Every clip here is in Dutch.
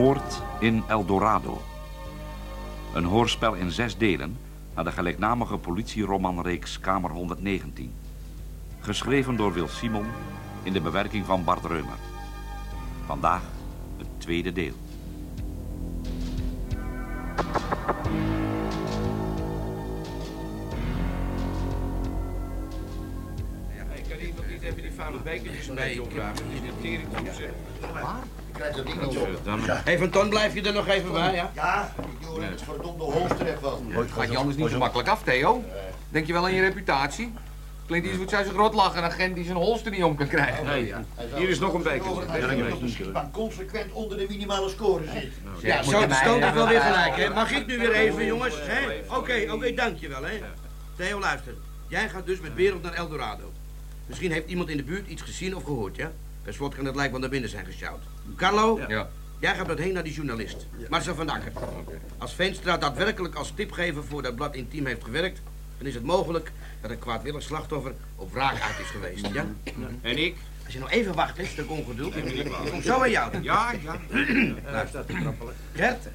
Moord in El Dorado. Een hoorspel in zes delen naar de gelijknamige politieromanreeks Kamer 119. Geschreven door Wil Simon in de bewerking van Bart Reumer. Vandaag het tweede deel. Ik kan hier nog niet even die vuile bekertjes. Die de tering toe zeg. Ik krijg dat ding niet op. Hé, Van Ton, blijf je er nog even bij, ja? Ja, ik doe het verdomde holster even. Gaat je anders niet zo makkelijk af, Theo? Denk je wel aan je reputatie? Klinkt iets wat zou zijn grot lachen, een agent die zijn holster niet om kan krijgen. Hier is nog een beker. Maar consequent onder de minimale score zit. Ja, zo stoot ik wel weer gelijk, hè? Mag ik nu weer even, jongens? hè? Oké, oké, dankjewel, hè? Theo, luister. Jij gaat dus met Wereld naar Eldorado. Misschien heeft iemand in de buurt iets gezien of gehoord, ja? Per slot kan het lijk wel naar binnen zijn gesjouwd. Carlo, Ja. jij gaat meteen naar die journalist. Marcel van Akker. Als Veenstra daadwerkelijk als tipgever voor dat blad Intiem heeft gewerkt... dan is het mogelijk dat een kwaadwillig slachtoffer op wraak uit is geweest, ja? En ik? Als je nog even wacht, hè, stuk ongeduld. Ik kom zo aan jou. Ja, ja. Gert,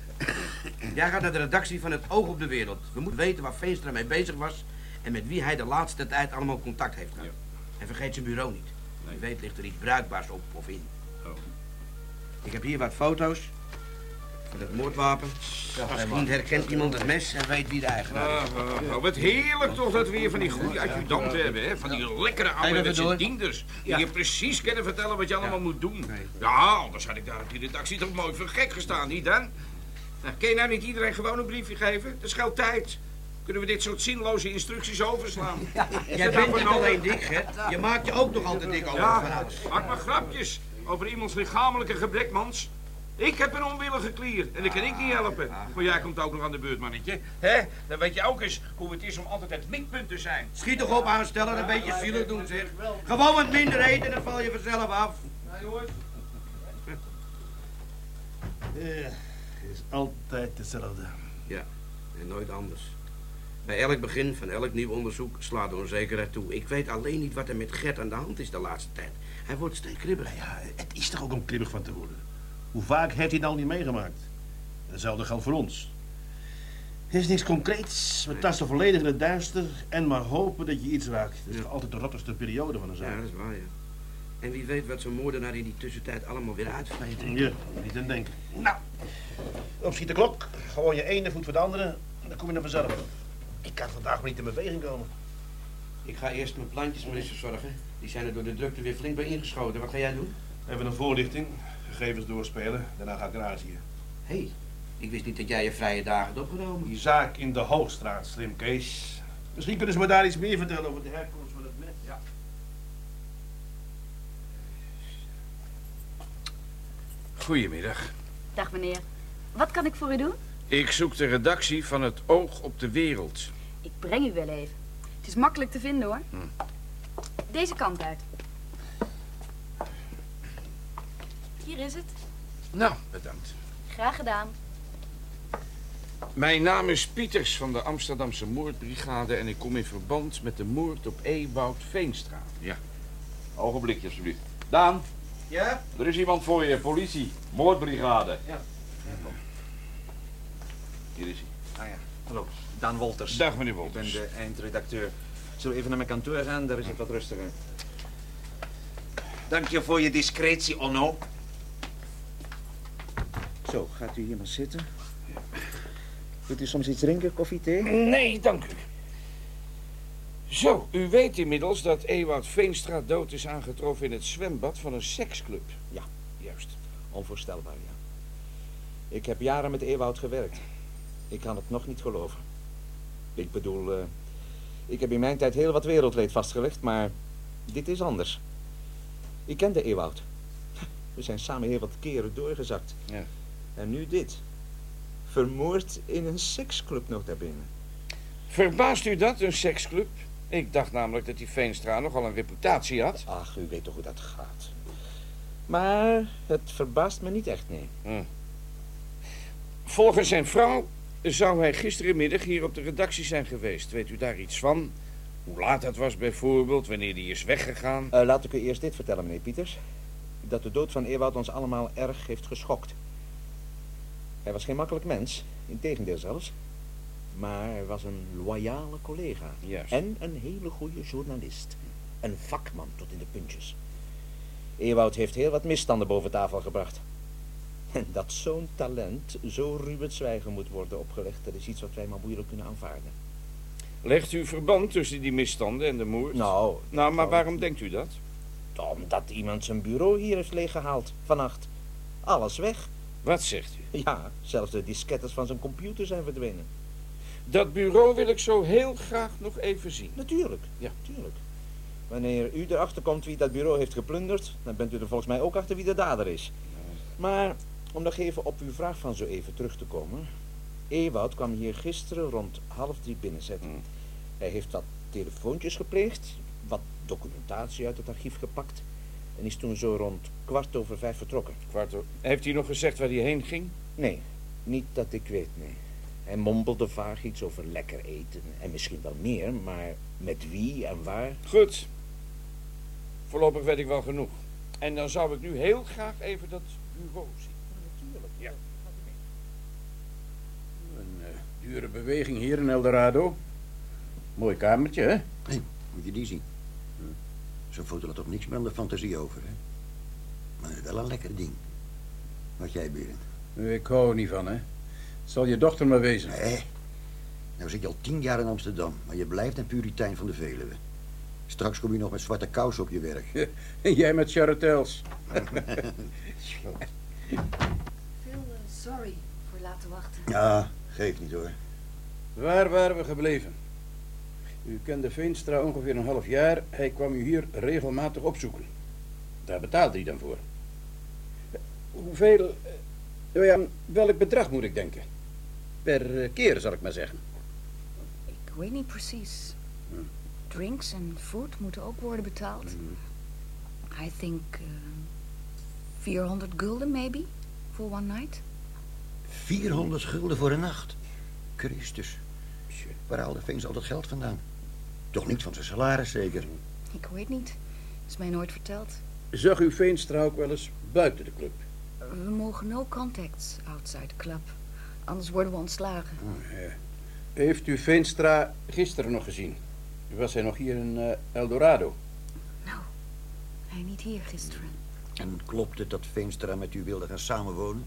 jij gaat naar de redactie van het Oog op de Wereld. We moeten weten waar Veenstra mee bezig was... en met wie hij de laatste tijd allemaal contact heeft gehad. En vergeet zijn bureau niet. Wie weet ligt er iets bruikbaars op of in. Ik heb hier wat foto's van het moordwapen. Misschien herkent iemand het mes en weet wie de eigenaar is. Ah, ah, wat heerlijk toch dat we hier van die goede adjudanten hebben, hè? Van die lekkere ouderwetse dienders. Die Ja. je precies kunnen vertellen wat je allemaal moet doen. Ja, anders had ik daar op die redactie toch mooi voor gek gestaan, niet dan? Nou, kun je nou niet iedereen gewoon een briefje geven? Dat scheelt tijd. Kunnen we dit soort zinloze instructies overslaan? Is Jij nou bent niet alleen dik, Gert. Je maakt je ook nog altijd dik over van Ja, alles. maak maar grapjes over iemands lichamelijke gebrek, mans. Ik heb een onwillige klier en dat kan ik niet helpen. Maar jij komt ook nog aan de beurt, mannetje. Hè? Dan weet je ook eens hoe het is om altijd het mikpunt te zijn. Schiet toch op aanstellen en een beetje zielig doen, zeg. Gewoon wat minder eten, dan val je vanzelf af. Het is altijd hetzelfde. Ja, en nooit anders. Bij elk begin van elk nieuw onderzoek slaat de onzekerheid toe. Ik weet alleen niet wat er met Gert aan de hand is de laatste tijd. Hij wordt steeds kribbiger. Ja, het is toch ook om kribbig van te worden. Hoe vaak heeft hij het al niet meegemaakt? Hetzelfde geldt voor ons. Er is niks concreets. We tasten volledig in het duister en maar hopen dat je iets raakt. Het is altijd de rottigste periode van een Ja, zaak. dat is waar, ja. En wie weet wat zo'n moordenaar in die tussentijd allemaal weer uitvleet. Ja, niet aan denken. Nou, opschiet de klok. Gewoon je ene voet voor de andere. En dan kom je er vanzelf. Ik kan vandaag maar niet in beweging komen. Ik ga eerst mijn plantjes maar eens verzorgen. Die zijn er door de drukte weer flink bij ingeschoten. Wat ga jij doen? Even een voorlichting. Gegevens doorspelen. Daarna ga ik naar Azië. Hé, hey, ik wist niet dat jij je vrije dagen had opgenomen. Die zaak in de Hoogstraat, slim Kees. Misschien kunnen ze me daar iets meer vertellen over de herkomst van het mes. Ja. Goedemiddag. Dag meneer. Wat kan ik voor u doen? Ik zoek de redactie van het Oog op de Wereld. Ik breng u wel even. Het is makkelijk te vinden hoor. Deze kant uit. Hier is het. Nou, bedankt. Graag gedaan. Mijn naam is Pieters van de Amsterdamse Moordbrigade en ik kom in verband met de moord op Ewout Veenstra. Ja. Ogenblikje, alsjeblieft. Daan, Ja? er is iemand voor je, politie, moordbrigade. Ja. Hier is hij. Ah ja, hallo. Daan Wolters. Dag, meneer Ik ben Wolters. de eindredacteur. Zullen we even naar mijn kantoor gaan? Daar is het wat rustiger. Dank je voor je discretie, Onno. Zo, gaat u hier maar zitten. Wilt u soms iets drinken, koffie, thee? Nee, dank u. Zo, u weet inmiddels dat Ewout Veenstra dood is aangetroffen in het zwembad van een seksclub. Ja. Juist. Onvoorstelbaar, ja. Ik heb jaren met Ewoud gewerkt. Ik kan het nog niet geloven. Ik bedoel, eh, ik heb in mijn tijd heel wat wereldleed vastgelegd, maar dit is anders. Ik kende Ewoud. We zijn samen heel wat keren doorgezakt. Ja. En nu dit. Vermoord in een seksclub nota bene. Verbaast u dat, een seksclub? Ik dacht namelijk dat die Veenstra nogal een reputatie had. Ach, u weet toch hoe dat gaat. Maar het verbaast me niet echt, nee. Volgens zijn vrouw zou hij gisterenmiddag hier op de redactie zijn geweest. Weet u daar iets van? Hoe laat dat was bijvoorbeeld, wanneer hij is weggegaan? Eh, laat ik u eerst dit vertellen, meneer Pieters. Dat de dood van Ewout ons allemaal erg heeft geschokt. Hij was geen makkelijk mens, integendeel zelfs. Maar hij was een loyale collega. Juist. En een hele goede journalist. Een vakman tot in de puntjes. Ewoud heeft heel wat misstanden boven tafel gebracht. En dat zo'n talent zo ruw het zwijgen moet worden opgelegd... dat is iets wat wij maar moeilijk kunnen aanvaarden. Legt u verband tussen die misstanden en de moord? Nou, Nou, maar waarom denkt u dat? omdat iemand zijn bureau hier heeft leeggehaald vannacht. Alles weg. Wat zegt u? Ja, zelfs de diskettes van zijn computer zijn verdwenen. Dat bureau wil ik zo heel graag nog even zien. Natuurlijk, ja, natuurlijk. Wanneer u erachter komt wie dat bureau heeft geplunderd, dan bent u er volgens mij ook achter wie de dader is. Maar om nog even op uw vraag van zo even terug te komen. Ewoud kwam hier gisteren rond half drie binnenzetten. Hmm. Hij heeft wat telefoontjes gepleegd, wat documentatie uit het archief gepakt en is toen zo rond kwart over vijf vertrokken. Kwart o- Heeft hij nog gezegd waar hij heen ging? Nee, niet dat ik weet, nee. Hij mompelde vaag iets over lekker eten en misschien wel meer, maar met wie en waar? Goed. Voorlopig weet ik wel genoeg. En dan zou ik nu heel graag even dat bureau zien. Natuurlijk. Ja. Een eh, dure beweging hier in Eldorado. Mooi kamertje, hè? Hé, moet je die zien. Hm. Zo'n foto laat toch niks meer aan de fantasie over, hè? Maar wel een lekker ding. Wat jij, Berend? Ik hou er niet van, hè? Zal je dochter maar wezen. Nee. Nou zit je al tien jaar in Amsterdam, maar je blijft een puritein van de Veluwe. Straks kom je nog met zwarte kous op je werk. En jij met charretels. Veel sorry voor laten wachten. Ja, geeft niet hoor. Waar waren we gebleven? U kende Veenstra ongeveer een half jaar. Hij kwam u hier regelmatig opzoeken. Daar betaalde hij dan voor. Hoeveel... eh, nou ja, welk bedrag moet ik denken? Per eh, keer, zal ik maar zeggen. Ik weet niet precies. Drinks en food moeten ook worden betaald. I think eh, 400 gulden maybe for one night. 400 gulden voor een nacht. Christus. Waar haalde Veens al dat geld vandaan? Toch niet van zijn salaris, zeker? Ik weet niet. Is mij nooit verteld. Zag u Veenstra ook wel eens buiten de club? We mogen no contacts outside the club. Anders worden we ontslagen. Heeft u Veenstra gisteren nog gezien? Was hij nog hier in eh, Eldorado? Nou, hij niet hier gisteren. En klopt het dat Veenstra met u wilde gaan samenwonen?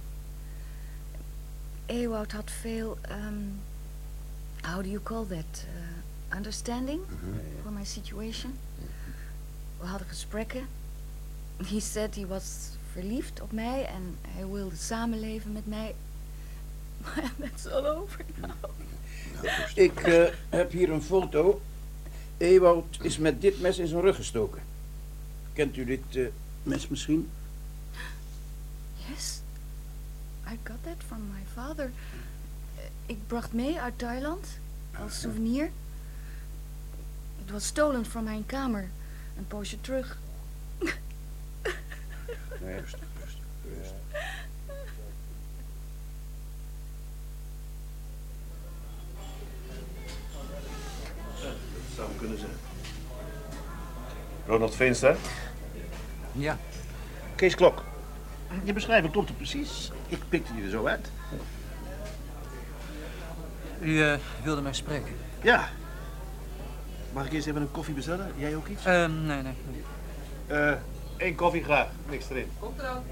Ewout had veel, um, how do you call that, uh, understanding for my situation. We hadden gesprekken. He said he was verliefd op mij en hij wilde samenleven met mij. Maar that's all over now. Ik eh, heb hier een foto. Ewout is met dit mes in zijn rug gestoken. Kent u dit eh, mes misschien? Yes, I got that from my father. Eh, Ik bracht mee uit Thailand als souvenir. Het was stolen van mijn kamer. Een poosje terug. Nee, rustig, rustig, rustig. Dat zou kunnen zijn. Ronald Veenstra? Ja. Kees Klok. Je beschrijving klopt er precies. Ik pikte die er zo uit. U eh, wilde mij spreken? Ja. Mag ik eerst even een koffie bestellen? Jij ook iets? Ehm, nee, nee. Eh, één koffie graag. Niks erin. Komt er ook.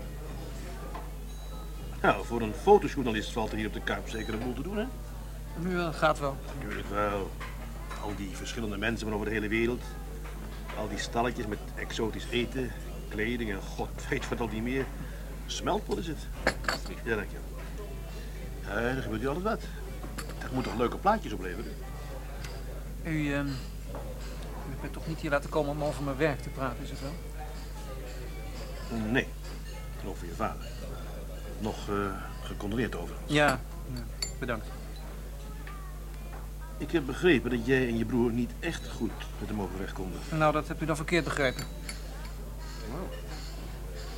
Nou, voor een fotojournalist valt er hier op de Kuip zeker een boel te doen, hè? Nu wel, gaat wel. Natuurlijk wel. Al die verschillende mensen van over de hele wereld. Al die stalletjes met exotisch eten, kleding en god weet wat al niet meer. Smeltpot is het. Ja, dank je. Ja, er gebeurt hier alles wat. Dat moet toch leuke plaatjes opleveren? U, ehm, u hebt mij toch niet hier laten komen om over mijn werk te praten, is het wel? Nee, over je vader. Nog eh gecondoleerd overigens. Ja, ja, bedankt. Ik heb begrepen dat jij en je broer niet echt goed met hem overweg konden. Nou, dat hebt u dan verkeerd begrepen.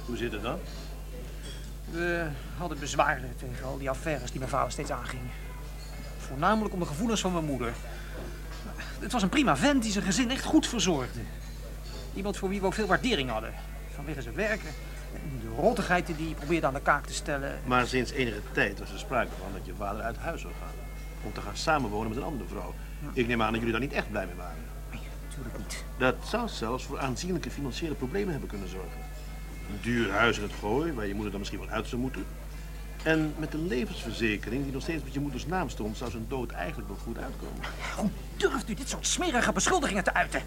Hoe zit het dan? We hadden bezwaren tegen al die affaires die mijn vader steeds aanging. Voornamelijk om de gevoelens van mijn moeder. Het was een prima vent die zijn gezin echt goed verzorgde. Iemand voor wie we ook veel waardering hadden. Vanwege zijn werken, De rottigheid die je probeert aan de kaak te stellen. Maar sinds enige tijd was er sprake van dat je vader uit huis zou gaan. Om te gaan samenwonen met een andere vrouw. Ik neem aan dat jullie daar niet echt blij mee waren. Nee, natuurlijk niet. Dat zou zelfs voor aanzienlijke financiële problemen hebben kunnen zorgen. Een duur huis in het gooi, waar je moeder dan misschien wel uit zou moeten. En met een levensverzekering die nog steeds met je moeders naam stond, zou zijn dood eigenlijk nog goed uitkomen. Hoe durft u dit soort smerige beschuldigingen te uiten?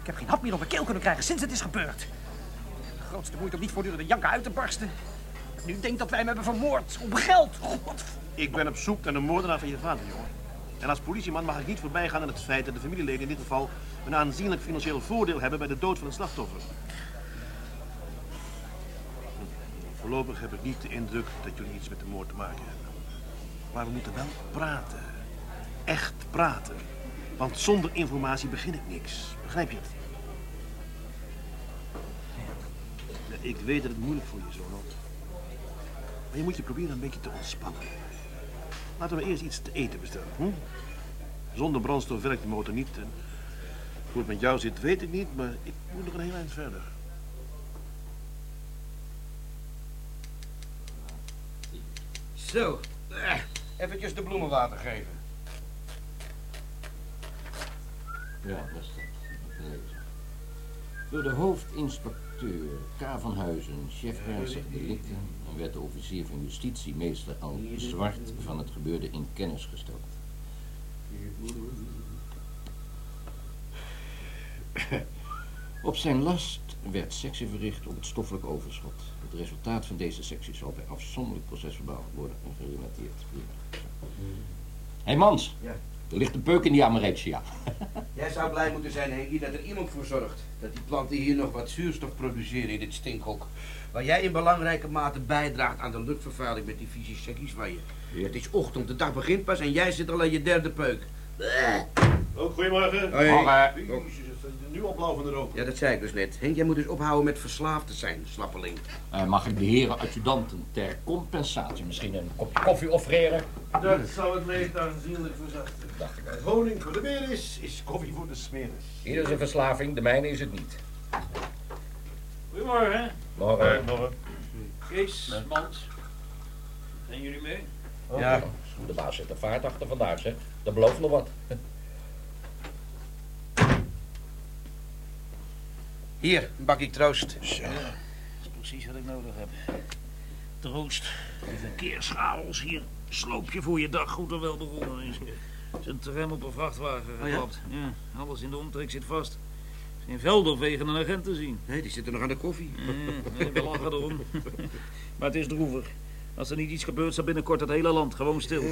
Ik heb geen hap meer op mijn keel kunnen krijgen sinds het is gebeurd. De grootste moeite om niet voortdurend de janken uit te barsten. Dat u denkt dat wij hem hebben vermoord. Om geld. God. Ik ben op zoek naar de moordenaar van je vader, jongen. En als politieman mag ik niet voorbij gaan aan het feit dat de familieleden in dit geval een aanzienlijk financieel voordeel hebben bij de dood van het slachtoffer. Voorlopig heb ik niet de indruk dat jullie iets met de moord te maken hebben. Maar we moeten wel praten. Echt praten. Want zonder informatie begin ik niks. Begrijp je het? Ja, Ik weet dat het moeilijk voor je is, Ronald. Maar je moet je proberen een beetje te ontspannen. Laten we eerst iets te eten bestellen. Hm? Zonder brandstof werkt de motor niet. En hoe het met jou zit, weet ik niet, maar ik moet nog een heel eind verder. Zo, eventjes de bloemen water geven. Ja, dat is dat. Gelezen. Door de hoofdinspecteur K. van Huizen, chef ernstig delicten en werd de officier van justitie meester Al Zwart van het gebeurde in kennis gesteld. Op zijn last werd sectie verricht op het stoffelijk overschot. Het resultaat van deze sectie zal bij afzonderlijk procesverbaal worden gerelateerd. Hé hey Mans, Ja. er ligt een peuk in die Amarexia. Jij zou blij moeten zijn, Henkie, dat er iemand voor zorgt. Dat die planten hier nog wat zuurstof produceren in dit stinkhok. Waar jij in belangrijke mate bijdraagt aan de luchtvervuiling met die vieze checkies van je. Het is ochtend, de dag begint pas en jij zit al aan je derde peuk. Ook goedemorgen. Hoi. Morgen. Is nu rook. Ja, dat zei ik dus net. Henk, jij moet dus ophouden met verslaafd te zijn, slappeling. Eh, mag ik de heren adjudanten ter compensatie misschien een kopje koffie offreren? Dat zou het leed aanzienlijk verzachten. Dacht ik Als honing voor de beer is, is koffie voor de smeris. Ieder zijn verslaving, de mijne is het niet. Goedemorgen. Morgen. Kees, Mans. Zijn jullie mee? Ja. De baas zit er vaart achter vandaag, zeg. Dat belooft nog wat. Hier, een bakje troost. Dat is precies wat ik nodig heb. Troost. De verkeerschaos hier. Sloop je voor je dag goed en wel begonnen is. Zijn tram op een vrachtwagen Oh ja? geklapt. ja? alles in de omtrek zit vast. Geen veld of wegen een agent te zien. Nee, die zitten nog aan de koffie. Ja, nee, we lachen erom. maar het is droevig. Als er niet iets gebeurt, staat binnenkort het hele land gewoon stil.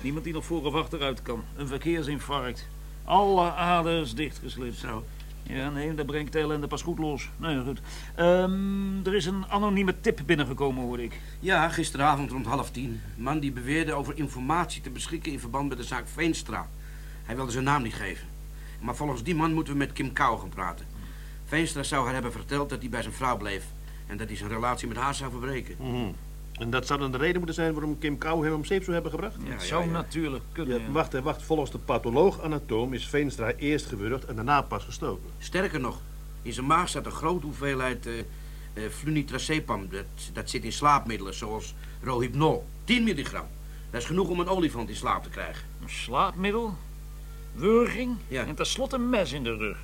Niemand die nog voor of achteruit kan. Een verkeersinfarct. Alle aders dichtgeslipt. Zo. Ja, nee, dat brengt de ellende pas goed los. Nee, goed. Ehm, er is een anonieme tip binnengekomen, hoorde ik. Ja, gisteravond rond half tien. Een man die beweerde over informatie te beschikken in verband met de zaak Veenstra. Hij wilde zijn naam niet geven. Maar volgens die man moeten we met Kim Kou gaan praten. Veenstra zou haar hebben verteld dat hij bij zijn vrouw bleef. En dat hij zijn relatie met haar zou verbreken. Mhm. En dat zou dan de reden moeten zijn waarom Kim Kou hem om zeep zou hebben gebracht? Ja, Het zou ja. natuurlijk kunnen. Ja, wacht, hè, wacht. Volgens de patholoog-anatoom is Veenstra eerst gewurgd en daarna pas gestoken. Sterker nog, in zijn maag zat een grote hoeveelheid eh eh, flunitrazepam. Dat, dat zit in slaapmiddelen zoals rohypnol. 10 milligram. Dat is genoeg om een olifant in slaap te krijgen. Een slaapmiddel, wurging Ja. en tenslotte een mes in de rug.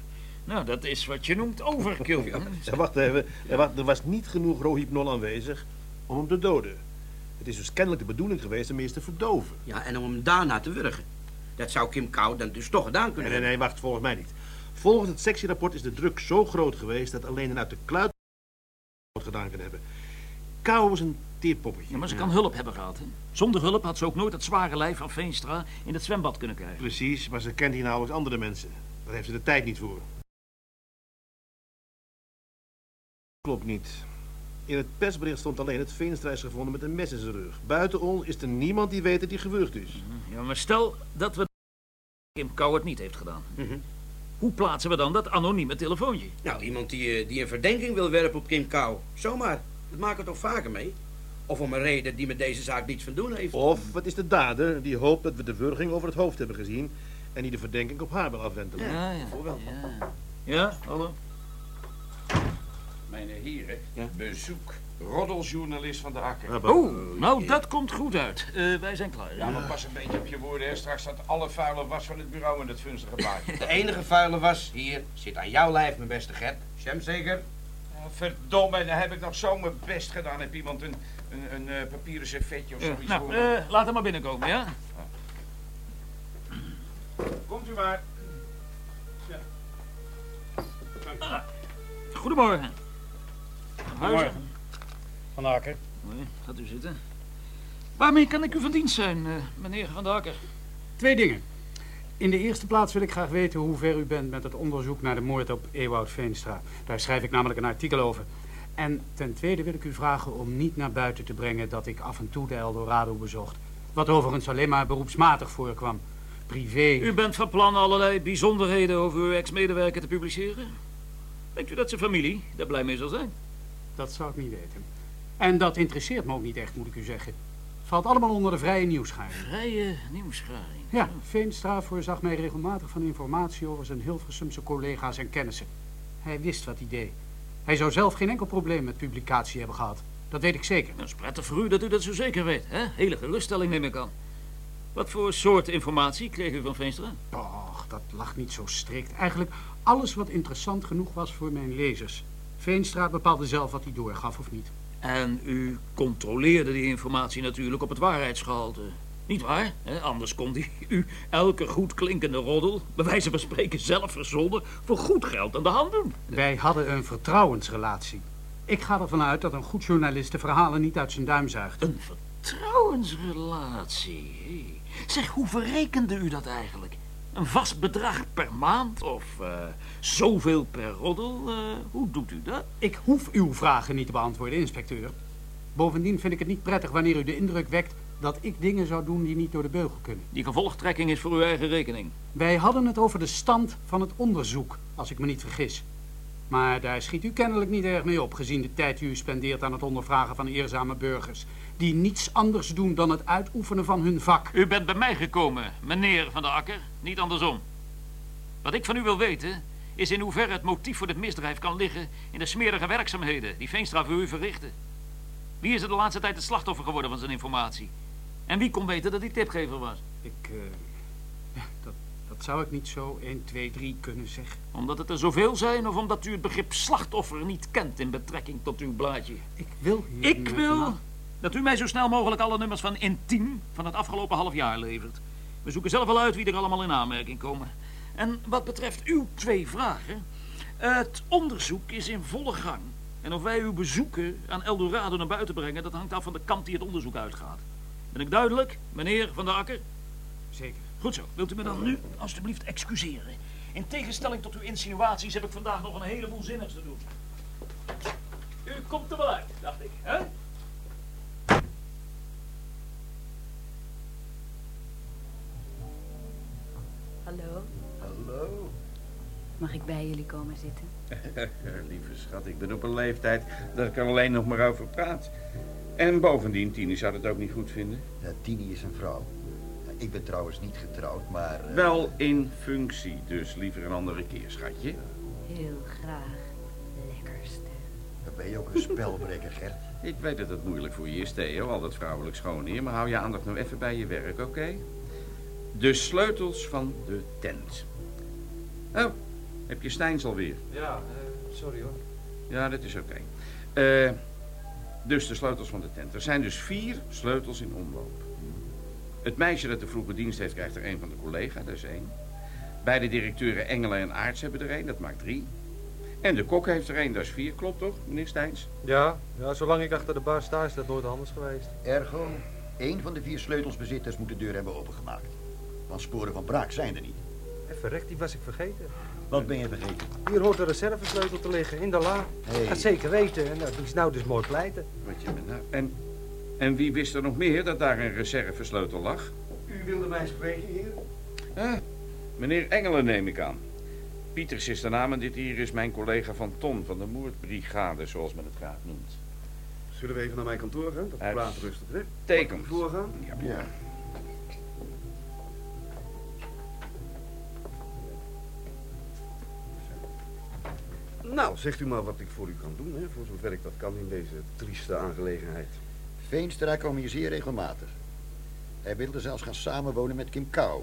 Nou, dat is wat je noemt overkill. Ja, wacht even. Ja, wacht, er was niet genoeg rohypnol aanwezig om hem te doden. Het is dus kennelijk de bedoeling geweest hem eerst te verdoven. Ja, en om hem daarna te wurgen. Dat zou Kim Kou dan dus toch gedaan Nee, kunnen nee, nee, wacht, volgens mij niet. Volgens het sectierapport is de druk zo groot geweest dat alleen een uit de kluit gedaan kan hebben. Kou is een teerpoppetje. Ja, maar ze kan hulp hebben gehad. Hè? Zonder hulp had ze ook nooit het zware lijf van Veenstra in het zwembad kunnen krijgen. Precies, maar ze kent hier nauwelijks andere mensen. Daar heeft ze de tijd niet voor. Klopt niet. In het persbericht stond alleen het Veenstra is gevonden met een mes in zijn rug. Buiten ons is er niemand die weet dat hij gewurgd is. Ja, maar stel dat we Kim Kou het niet heeft gedaan. Mhm. Hoe plaatsen we dan dat anonieme telefoontje? Nou, iemand die, eh, die een verdenking wil werpen op Kim Kou. Zomaar. Dat maken we toch vaker mee? Of om een reden die met deze zaak niets van doen heeft. Of het is de dader die hoopt dat we de wurging over het hoofd hebben gezien... en die de verdenking op haar wil afwentelen. Ja, ja. Bijvoorbeeld. Ja, ja hallo? Mijn heren, bezoek. Roddeljournalist van de Akker. Oh, nou, dat komt goed uit. Eh, wij zijn klaar. Ja, maar pas een beetje op je woorden, hè. Straks staat alle vuile was van het bureau in dat vunstige baadje. De enige vuile was hier zit aan jouw lijf, mijn beste Gert. Shem zeker? Ja, verdomme, dan heb ik nog zo mijn best gedaan. Heb iemand een, een, een eh, papieren servetje of Ja, zoiets nou, voor eh, laat hem maar binnenkomen, ja? Komt u maar. Goedemorgen. Goedemorgen. Van Akker. Nee, gaat u zitten. Waarmee kan ik u van dienst zijn, eh, meneer Van der Akker? Twee dingen. In de eerste plaats wil ik graag weten hoe ver u bent met het onderzoek naar de moord op Ewout Veenstra. Daar schrijf ik namelijk een artikel over. En ten tweede wil ik u vragen om niet naar buiten te brengen dat ik af en toe de Eldorado bezocht. Wat overigens alleen maar beroepsmatig voorkwam. Privé. U bent van plan allerlei bijzonderheden over uw ex-medewerker te publiceren? Denkt u dat zijn familie daar blij mee zal zijn? Dat zou ik niet weten. En dat interesseert me ook niet echt, moet ik u zeggen. Valt allemaal onder de vrije nieuwsgaring. Vrije nieuwsgaring. Ja, Veenstra voorzag mij regelmatig van informatie over zijn Hilversumse collega's en kennissen. Hij wist wat hij deed. Hij zou zelf geen enkel probleem met publicatie hebben gehad. Dat weet ik zeker. Dat is prettig voor u dat u dat zo zeker weet, hè? Hele geruststelling neem ik aan. Wat voor soort informatie kreeg u van Veenstra? Och, dat lag niet zo strikt. Eigenlijk alles wat interessant genoeg was voor mijn lezers. Veenstra bepaalde zelf wat hij doorgaf of niet. En u controleerde die informatie natuurlijk op het waarheidsgehalte. Niet waar? Hè? Anders kon hij u elke goed klinkende roddel, bij wijze van spreken zelf verzonnen, voor goed geld aan de hand doen. Wij hadden een vertrouwensrelatie. Ik ga ervan uit dat een goed journalist de verhalen niet uit zijn duim zuigt. Een vertrouwensrelatie? Zeg, hoe verrekende u dat eigenlijk? Een vast bedrag per maand of eh, zoveel per roddel? Eh, hoe doet u dat? Ik hoef uw vragen niet te beantwoorden, inspecteur. Bovendien vind ik het niet prettig wanneer u de indruk wekt dat ik dingen zou doen die niet door de beugel kunnen. Die gevolgtrekking is voor uw eigen rekening. Wij hadden het over de stand van het onderzoek, als ik me niet vergis. Maar daar schiet u kennelijk niet erg mee op, gezien de tijd die u spendeert aan het ondervragen van eerzame burgers. Die niets anders doen dan het uitoefenen van hun vak. U bent bij mij gekomen, meneer Van der Akker, niet andersom. Wat ik van u wil weten, is in hoeverre het motief voor dit misdrijf kan liggen in de smerige werkzaamheden die Veenstra voor u verrichtte. Wie is er de laatste tijd het slachtoffer geworden van zijn informatie? En wie kon weten dat hij tipgever was? Ik, eh, dat, dat zou ik niet zo 1, 2, 3 kunnen zeggen. Omdat het er zoveel zijn of omdat u het begrip slachtoffer niet kent in betrekking tot uw blaadje? Ik wil hier Ik wil na- dat u mij zo snel mogelijk alle nummers van Intiem van het afgelopen half jaar levert. We zoeken zelf wel uit wie er allemaal in aanmerking komen. En wat betreft uw twee vragen... Het onderzoek is in volle gang. En of wij uw bezoeken aan Eldorado naar buiten brengen... dat hangt af van de kant die het onderzoek uitgaat. Ben ik duidelijk, meneer Van der Akker? Zeker. Goed zo. Wilt u me dan nu alstublieft excuseren? In tegenstelling tot uw insinuaties heb ik vandaag nog een heleboel zinnigs te doen. U komt er wel uit, dacht ik, hè? Hallo, Hallo. mag ik bij jullie komen zitten? Lieve schat, ik ben op een leeftijd dat ik er alleen nog maar over praat. En bovendien, Tini zou het ook niet goed vinden. Ja, Tini is een vrouw. Ik ben trouwens niet getrouwd, maar... eh, Wel in functie, dus liever een andere keer, schatje. Heel graag. Lekkerste. Dan ben je ook een spelbreker, Gert. Ik weet dat het moeilijk voor je is, Theo, al dat vrouwelijk schoon hier, maar hou je aandacht nou even bij je werk, oké? De sleutels van de tent. Oh, heb je Stijns alweer? Ja, eh, sorry hoor. Ja, dat is oké. Eh, dus de sleutels van de tent. Er zijn dus vier sleutels in omloop. Het meisje dat de vroege dienst heeft, krijgt er één van de collega, dat is één. Beide directeuren Engelen en Aarts hebben er één, dat maakt drie. En de kok heeft er één, dat is vier, klopt toch, meneer Stijns? Ja, ja, zolang ik achter de bar sta is dat nooit anders geweest. Ergo, één van de vier sleutelsbezitters moet de deur hebben opengemaakt. Want sporen van braak zijn er niet. En verrekt, die was ik vergeten. Wat ben je vergeten? Hier hoort de reservesleutel te liggen, in de la. Hey. Zeker weten. En nou, die is nou dus mooi pleiten. Wat je me nou... En, en wie wist er nog meer dat daar een reservesleutel lag? U wilde mij spreken, heer? Ah, meneer Engelen neem ik aan. Pieters is de naam en dit hier is mijn collega van Ton van de moordbrigade, zoals men het graag noemt. Zullen we even naar mijn kantoor gaan? Dat praten rustig, hè? Tekent. Voorgaan? Ja. Ja. Nou, zegt u maar wat ik voor u kan doen, hè, voor zover ik dat kan in deze trieste aangelegenheid. Veenstra kwam hier zeer regelmatig. Hij wilde zelfs gaan samenwonen met Kim Kou.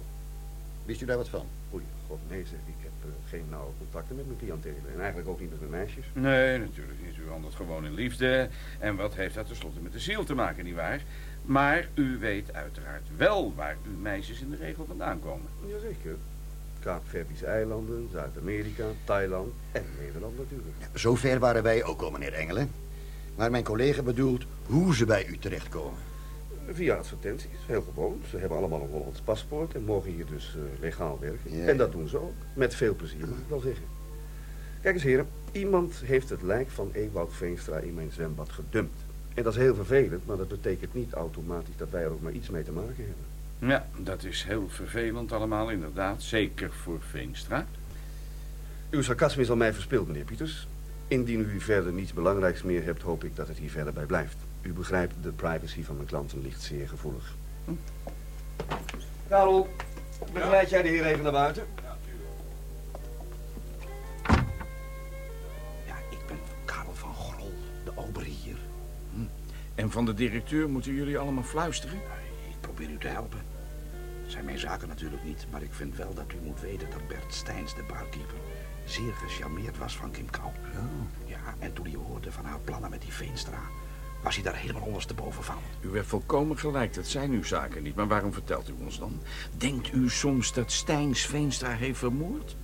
Wist u daar wat van? Oei, god nee zeg, ik heb eh, geen nauwe contacten met mijn cliëntelen. En eigenlijk ook niet met mijn meisjes. Nee, natuurlijk niet. U handelt gewoon in liefde. En wat heeft dat tenslotte met de ziel te maken, nietwaar? Maar u weet uiteraard wel waar uw meisjes in de regel vandaan komen. Jazeker. Kaapverdische eilanden, Zuid-Amerika, Thailand en Nederland natuurlijk. Zo ver waren wij ook al, meneer Engelen. Maar mijn collega bedoelt hoe ze bij u terechtkomen. Via advertenties, heel gewoon. Ze hebben allemaal een Hollands paspoort en mogen hier dus eh, legaal werken. Ja. En dat doen ze ook. Met veel plezier, mag ik wel zeggen. Kijk eens heren, iemand heeft het lijk van Ewout Veenstra in mijn zwembad gedumpt. En dat is heel vervelend, maar dat betekent niet automatisch dat wij er ook maar iets mee te maken hebben. Ja, dat is heel vervelend allemaal, inderdaad. Zeker voor Veenstra. Uw sarcasme is al mij verspild, meneer Pieters. Indien u verder niets belangrijks meer hebt, hoop ik dat het hier verder bij blijft. U begrijpt, de privacy van mijn klanten ligt zeer gevoelig. Karel, begeleid jij de heer even naar buiten? Ja, ik ben Karel van Grol, de ober hier. Hm. En van de directeur moeten jullie allemaal fluisteren? Ik probeer u te helpen. Het zijn mijn zaken natuurlijk niet, maar ik vind wel dat u moet weten dat Bert Steins, de barkeeper, zeer gecharmeerd was van Kim Kou. Ja, en toen hij hoorde van haar plannen met die Veenstra, was hij daar helemaal ondersteboven van. U hebt volkomen gelijk, dat zijn uw zaken niet. Maar waarom vertelt u ons dan? Denkt u soms dat Steins Veenstra heeft vermoord?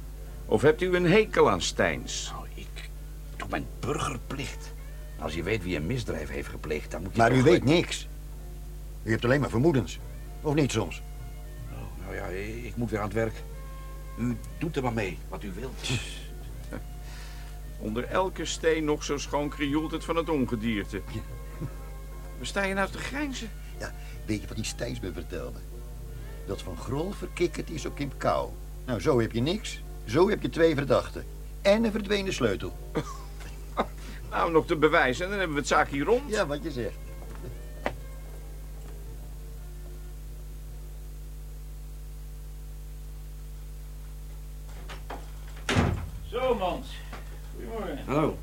Of hebt u een hekel aan Steins? Nou, ik doe mijn burgerplicht. Als je weet wie een misdrijf heeft gepleegd, dan moet je... Maar u weet niks. U hebt alleen maar vermoedens. Of niet soms? Nou ja, ik moet weer aan het werk. U doet er maar mee, wat u wilt. Onder elke steen nog zo schoon krioelt het van het ongedierte. Waar sta je nou te grijnzen? Ja, weet je wat die Stijns me vertelde? Dat Van Grol verkikkerd is op Kim Kou. Nou, zo heb je niks. Zo heb je twee verdachten. En een verdwenen sleutel. Nou, nog te bewijzen en dan hebben we het zaak hier rond. Ja, wat je zegt. Zo, Mans. Goedemorgen. Hallo.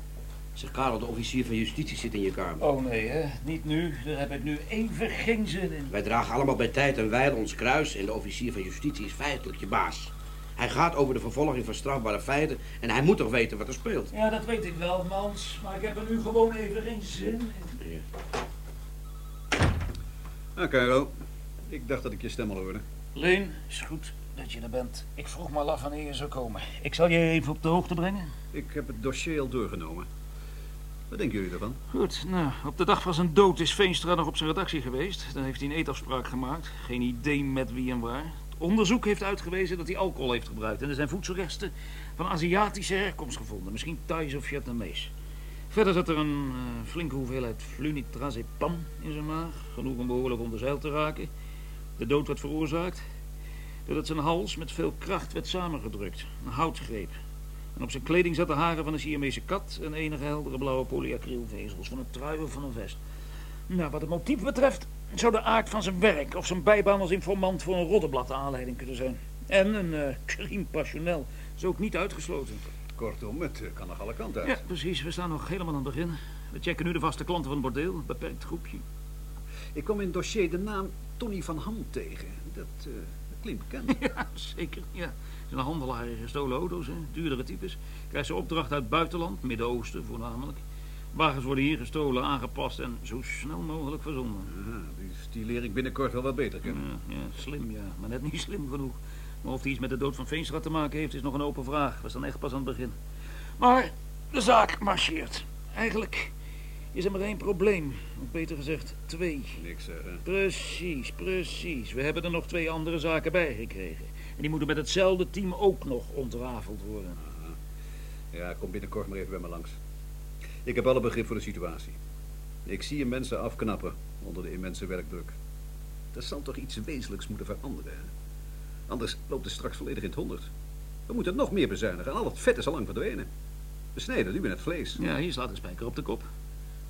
Zeg Karel, de officier van justitie zit in je kamer. Oh nee, hè? Niet nu. Daar heb ik nu even geen zin in. Wij dragen allemaal bij tijd en wijle ons kruis en de officier van justitie is feitelijk je baas. Hij gaat over de vervolging van strafbare feiten en hij moet toch weten wat er speelt. Ja, dat weet ik wel, Mans. Maar ik heb er nu gewoon even geen zin in. Nou, Carlo. Ik dacht dat ik je stem al hoorde. Leen, is goed dat je er bent. Ik vroeg maar af wanneer je zou komen. Ik zal je even op de hoogte brengen. Ik heb het dossier al doorgenomen. Wat denken jullie ervan? Goed, nou, op de dag van zijn dood is Veenstra nog op zijn redactie geweest. Dan heeft hij een eetafspraak gemaakt. Geen idee met wie en waar. Het onderzoek heeft uitgewezen dat hij alcohol heeft gebruikt. En er zijn voedselresten van Aziatische herkomst gevonden. Misschien Thais of Vietnamees. Verder zat er een eh, flinke hoeveelheid flunitrazepam in zijn maag. Genoeg om behoorlijk onder zeil te raken. De dood werd veroorzaakt doordat zijn hals met veel kracht werd samengedrukt. Een houtgreep. En op zijn kleding zaten haren van een Siamese kat en enige heldere blauwe polyacrylvezels van een trui of van een vest. Nou, wat het motief betreft zou de aard van zijn werk of zijn bijbaan als informant voor een roddenblad de aanleiding kunnen zijn. En een eh crime passionnel is ook niet uitgesloten. Kortom, het eh, kan nog alle kanten uit. Ja, precies. We staan nog helemaal aan het begin. We checken nu de vaste klanten van het bordeel. Een beperkt groepje. Ik kwam in het dossier de naam Tony van Ham tegen. Dat, eh, klinkt bekend. Ja, zeker. Ja. Handelaar in gestolen auto's, hè. duurdere types. Krijgt ze opdracht uit het buitenland, Midden-Oosten voornamelijk. Wagens worden hier gestolen, aangepast en zo snel mogelijk verzonden. Dus die leer ik binnenkort wel wat beter kennen. Ja, ja, slim ja, maar net niet slim genoeg. Maar of hij iets met de dood van Veenstra te maken heeft, is nog een open vraag. We staan echt pas aan het begin. Maar de zaak marcheert. Eigenlijk is er maar één probleem. Of beter gezegd, twee. Niks zeggen. Precies, precies. We hebben er nog twee andere zaken bij gekregen. En die moeten met hetzelfde team ook nog ontrafeld worden. Ja, kom binnenkort maar even bij me langs. Ik heb alle begrip voor de situatie. Ik zie je mensen afknappen onder de immense werkdruk. Er zal toch iets wezenlijks moeten veranderen. hè? Anders loopt het straks volledig in het honderd. We moeten nog meer bezuinigen en al het vet is al lang verdwenen. We snijden nu in het vlees. Ja, hier slaat de spijker op de kop.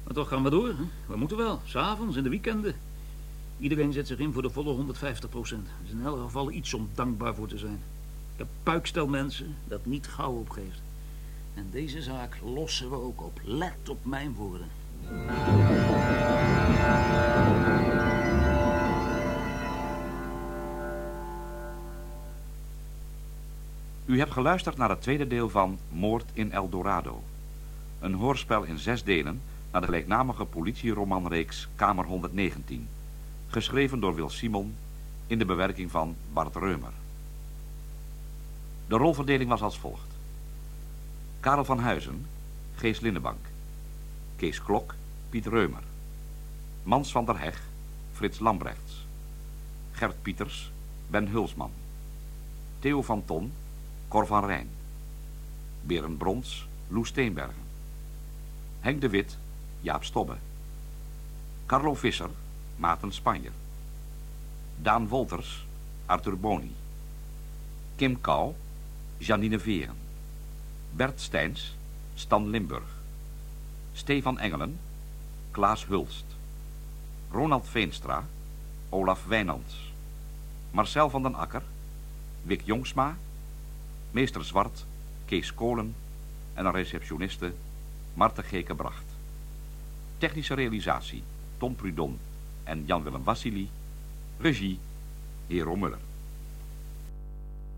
Maar toch gaan we door. Hè? We moeten wel. S'avonds, in de weekenden. Iedereen zet zich in voor de volle 150 procent. Er is in elk geval iets om dankbaar voor te zijn. Ik heb puikstel mensen dat niet gauw opgeeft. En deze zaak lossen we ook op. Let op mijn woorden. U hebt geluisterd naar het tweede deel van Moord in El Dorado. Een hoorspel in zes delen naar de gelijknamige politieromanreeks Kamer 119. Geschreven door Wil Simon in de bewerking van Bart Reumer. De rolverdeling was als volgt. Karel van Huizen, Gees Lindebank. Kees Klok, Piet Reumer. Mans van der Heg, Frits Lambrechts. Gert Pieters, Ben Hulsman. Theo van Ton, Cor van Rijn. Berend Brons, Loes Steenbergen. Henk de Wit, Jaap Stobbe. Carlo Visser, Maarten Spanjer. Daan Wolters, Arthur Boni. Kim Kou, Janine Veren. Bert Steins, Stan Limburg. Stefan Engelen, Klaas Hulst. Ronald Veenstra, Olaf Wijnands. Marcel van den Akker, Wik Jongsma, Meester Zwart, Kees Kolen en een receptioniste, Marta Gekenbracht. Technische realisatie, Tom Prudon en Jan-Willem Wassili. Regie, Hero Muller.